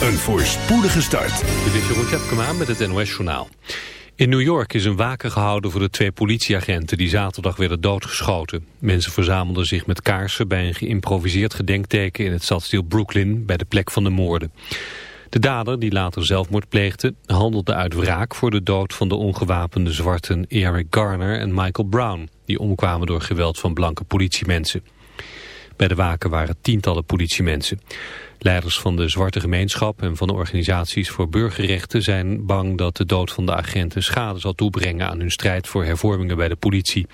Een voorspoedige start. Dit is Jeroen Tjepkema met het NOS Journaal. In New York is een waken gehouden voor de twee politieagenten die zaterdag werden doodgeschoten. Mensen verzamelden zich met kaarsen bij een geïmproviseerd gedenkteken in het stadsdeel Brooklyn bij de plek van de moorden. De dader, die later zelfmoord pleegde, handelde uit wraak voor de dood van de ongewapende zwarten Eric Garner en Michael Brown, die omkwamen door geweld van blanke politiemensen. Bij de waken waren tientallen politiemensen. Leiders van de zwarte gemeenschap en van de organisaties voor burgerrechten zijn bang dat de dood van de agenten schade zal toebrengen aan hun strijd voor hervormingen bij de politie.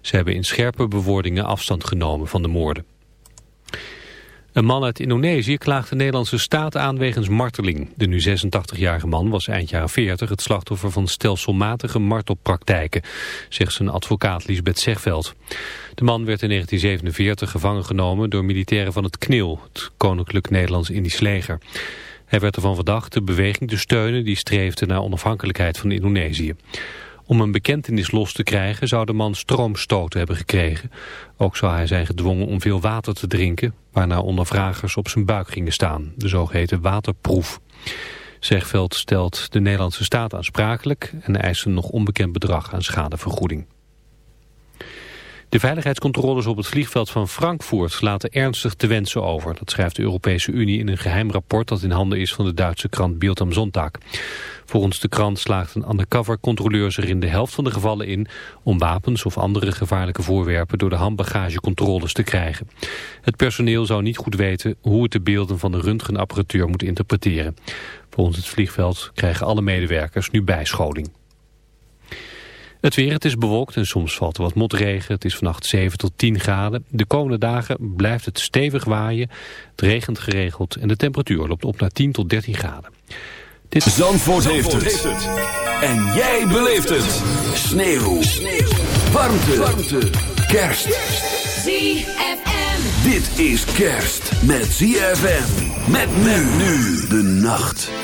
Ze hebben in scherpe bewoordingen afstand genomen van de moorden. Een man uit Indonesië klaagt de Nederlandse staat aan wegens marteling. De nu 86-jarige man was eind jaren 40 het slachtoffer van stelselmatige martelpraktijken, zegt zijn advocaat Lisbeth Zegveld. De man werd in 1947 gevangen genomen door militairen van het KNIL, het Koninklijk Nederlands-Indisch leger. Hij werd ervan verdacht de beweging te steunen die streefde naar onafhankelijkheid van Indonesië. Om een bekentenis los te krijgen zou de man stroomstoten hebben gekregen. Ook zou hij zijn gedwongen om veel water te drinken, waarna ondervragers op zijn buik gingen staan, de zogeheten waterproef. Zegveld stelt de Nederlandse staat aansprakelijk en eist een nog onbekend bedrag aan schadevergoeding. De veiligheidscontroles op het vliegveld van Frankfurt laten ernstig te wensen over. Dat schrijft de Europese Unie in een geheim rapport dat in handen is van de Duitse krant Bild am Sonntag. Volgens de krant slaagt een undercover-controleur zich in de helft van de gevallen in om wapens of andere gevaarlijke voorwerpen door de handbagagecontroles te krijgen. Het personeel zou niet goed weten hoe het de beelden van de röntgenapparatuur moet interpreteren. Volgens het vliegveld krijgen alle medewerkers nu bijscholing. Het weer, het is bewolkt en soms valt er wat motregen. Het is vannacht 7 tot 10 graden. De komende dagen blijft het stevig waaien. Het regent geregeld en de temperatuur loopt op naar 10 tot 13 graden. Dit... Zandvoort, heeft, het. En jij beleeft het. Sneeuw. Sneeuw. Warmte. Warmte. Kerst. ZFM. Dit is kerst met ZFM. Met men nu de nacht.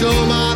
Ik heb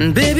Baby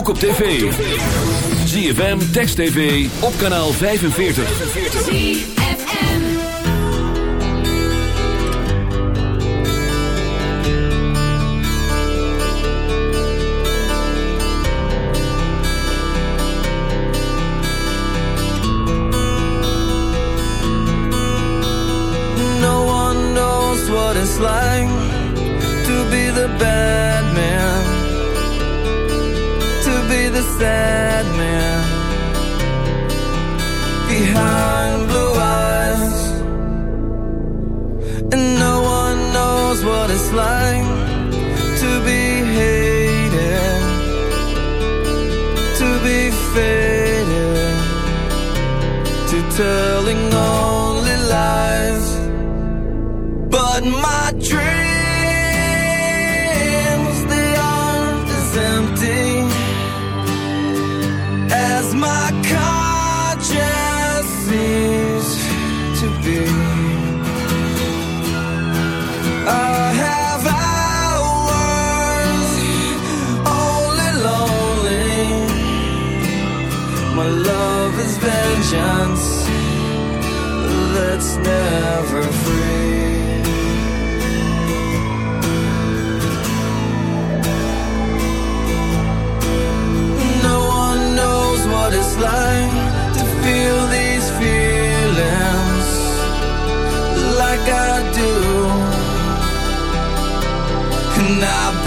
ook op tv. ZFM, Text TV, op kanaal 45. ZFM No one knows what it's like To be the best sad man behind blue eyes, and no one knows what it's like to be hated, to be faded, to telling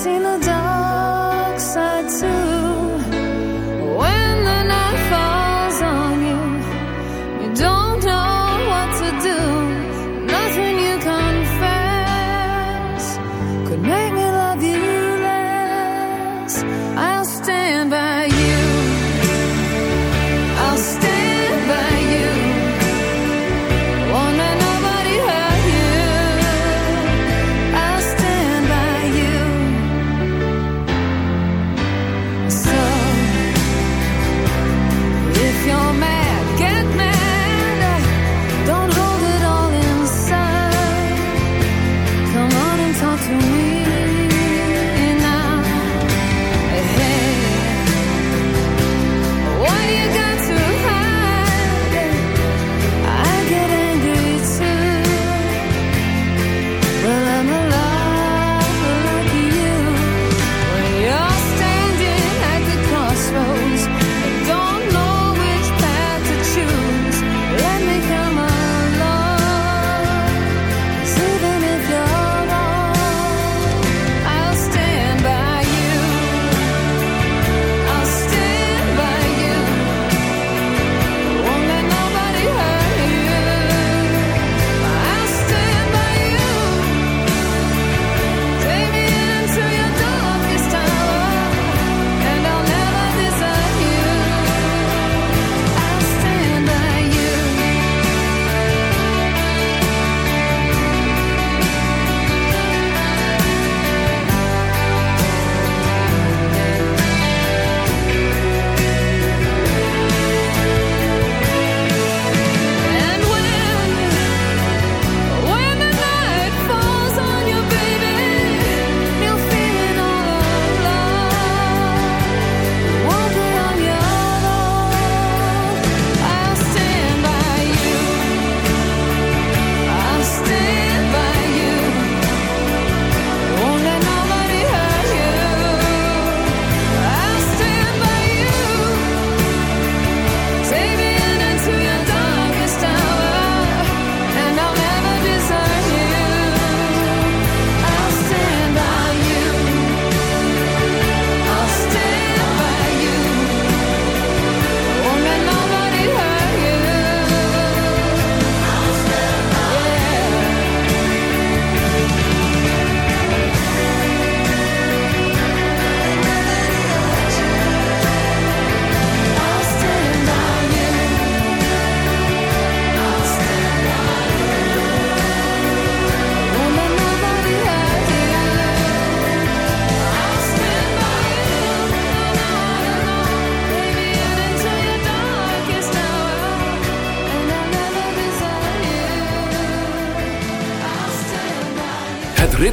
seen the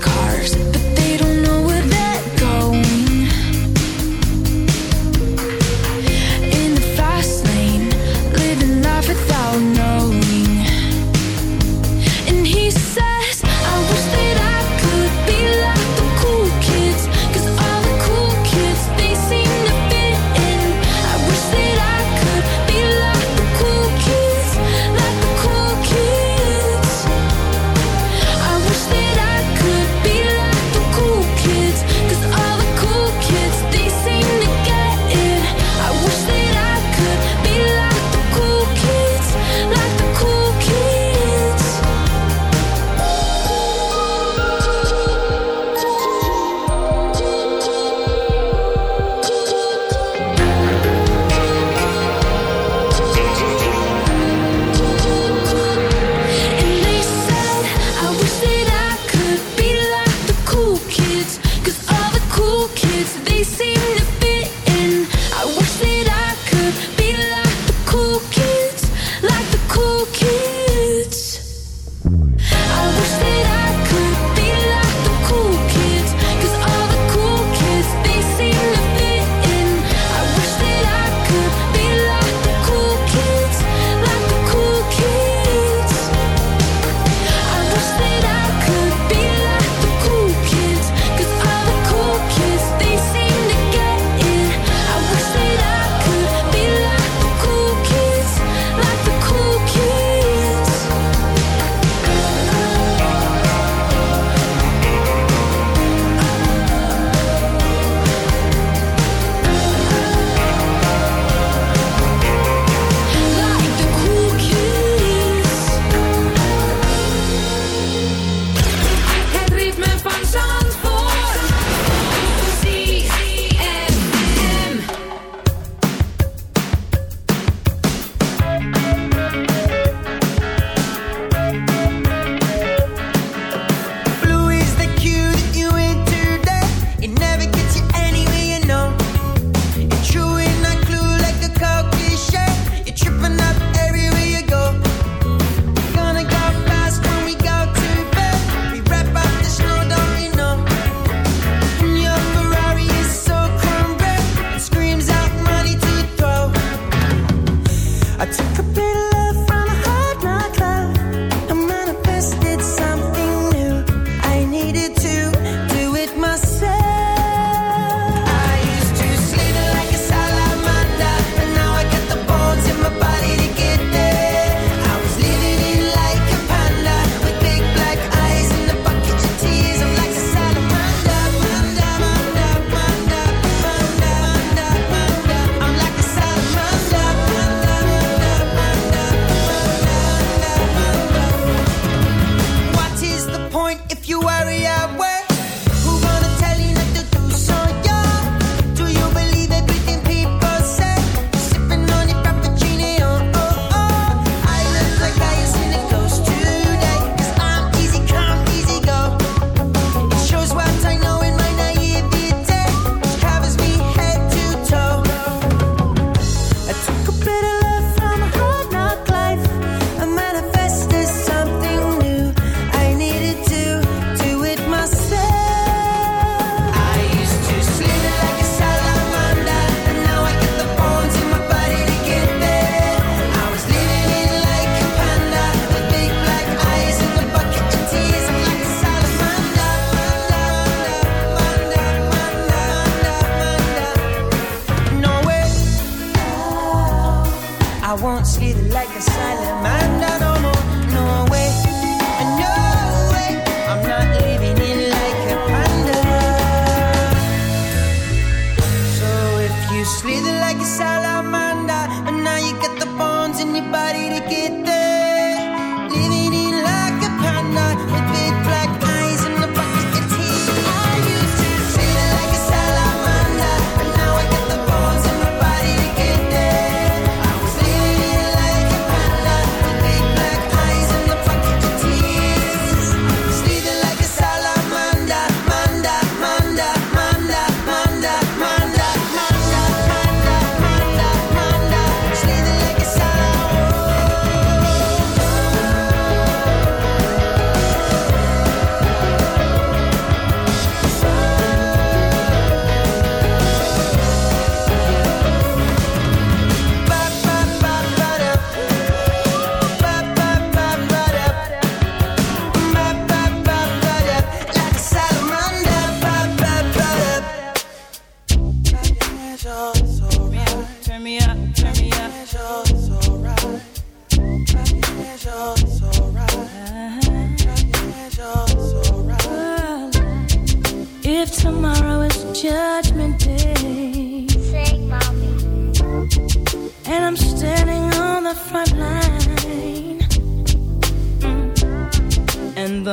Cars.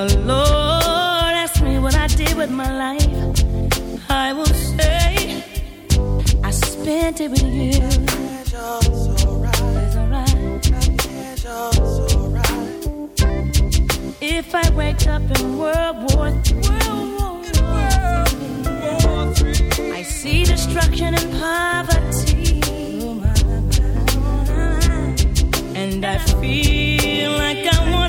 the Lord asks me what I did with my life, I will say I spent it with you. If I wake up in World War III, I see destruction and poverty, and I feel like I want.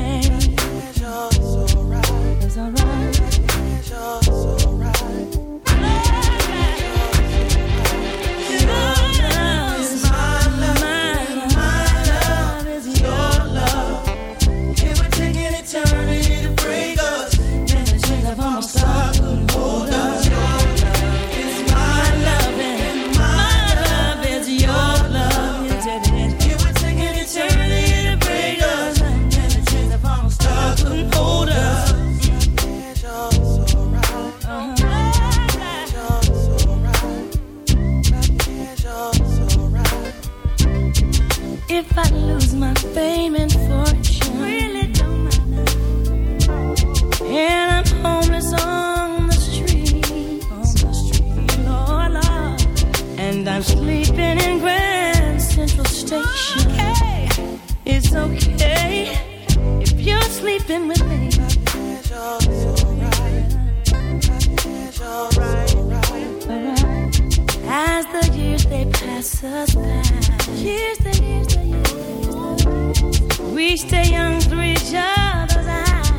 stay young through each other's eyes.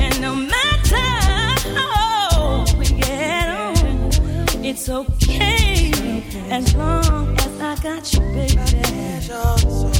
And no matter we get on, it's okay as long as I got you, baby.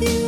with you.